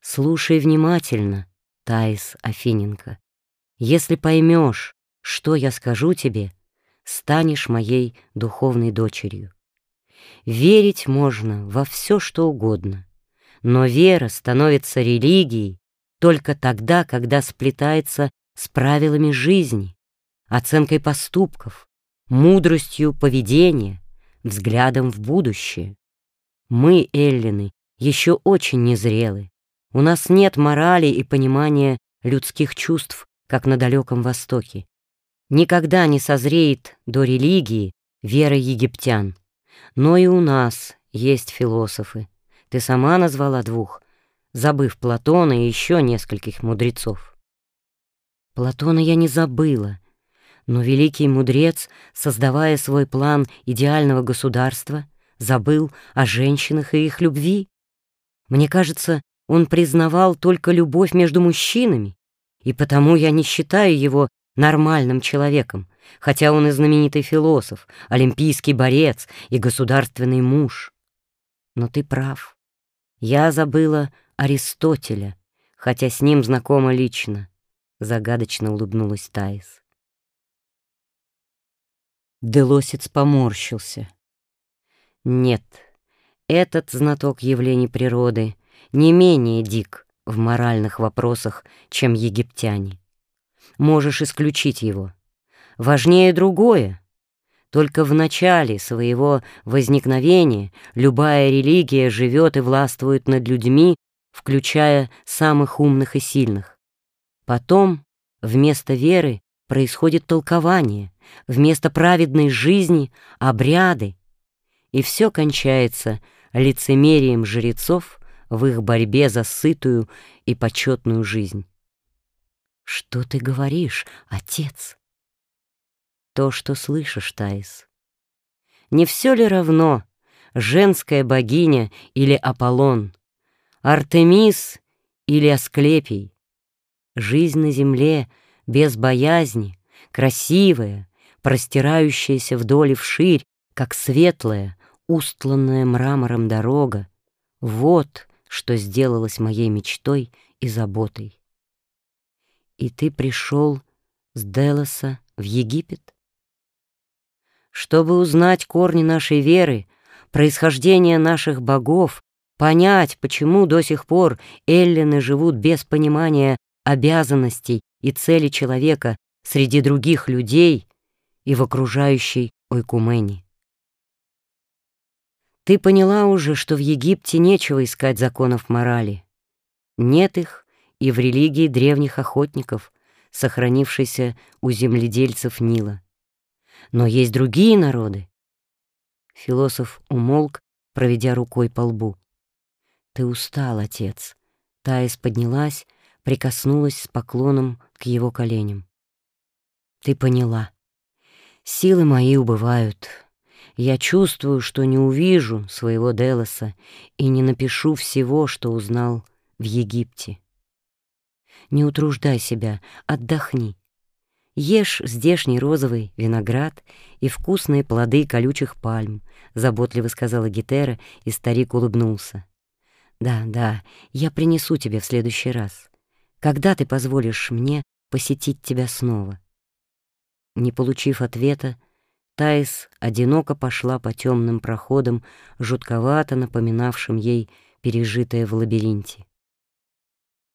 Слушай внимательно, Таис Афиненко. Если поймешь, что я скажу тебе, станешь моей духовной дочерью. Верить можно во все, что угодно, но вера становится религией только тогда, когда сплетается с правилами жизни, оценкой поступков, мудростью поведения, взглядом в будущее. Мы, эллины, еще очень незрелы. У нас нет морали и понимания людских чувств, как на далеком Востоке. Никогда не созреет до религии вера египтян. Но и у нас есть философы. Ты сама назвала двух, забыв Платона и еще нескольких мудрецов. Платона я не забыла, но великий мудрец, создавая свой план идеального государства, забыл о женщинах и их любви. Мне кажется, он признавал только любовь между мужчинами, и потому я не считаю его нормальным человеком, хотя он и знаменитый философ, олимпийский борец и государственный муж. Но ты прав. Я забыла Аристотеля, хотя с ним знакома лично, — загадочно улыбнулась Таис. Делосец поморщился. Нет, этот знаток явлений природы не менее дик в моральных вопросах, чем египтяне. Можешь исключить его. Важнее другое. Только в начале своего возникновения любая религия живет и властвует над людьми, включая самых умных и сильных. Потом вместо веры происходит толкование, вместо праведной жизни — обряды, и все кончается лицемерием жрецов в их борьбе за сытую и почетную жизнь. «Что ты говоришь, отец?» «То, что слышишь, Таис. Не все ли равно, женская богиня или Аполлон, Артемис или Асклепий? Жизнь на земле без боязни, красивая, простирающаяся вдоль и вширь, как светлая, устланная мрамором дорога, вот что сделалось моей мечтой и заботой. И ты пришел с Делоса в Египет? Чтобы узнать корни нашей веры, происхождение наших богов, понять, почему до сих пор эллины живут без понимания обязанностей и цели человека среди других людей и в окружающей Ойкумене. Ты поняла уже, что в Египте нечего искать законов морали. Нет их и в религии древних охотников, сохранившейся у земледельцев Нила. Но есть другие народы. Философ умолк, проведя рукой по лбу. «Ты устал, отец». Таис поднялась, прикоснулась с поклоном к его коленям. «Ты поняла. Силы мои убывают. Я чувствую, что не увижу своего Делоса и не напишу всего, что узнал в Египте. Не утруждай себя, отдохни. Ешь здешний розовый виноград и вкусные плоды колючих пальм, — заботливо сказала Гетера, и старик улыбнулся. Да, да, я принесу тебе в следующий раз. Когда ты позволишь мне посетить тебя снова? Не получив ответа, Таис одиноко пошла по темным проходам, жутковато напоминавшим ей пережитое в лабиринте.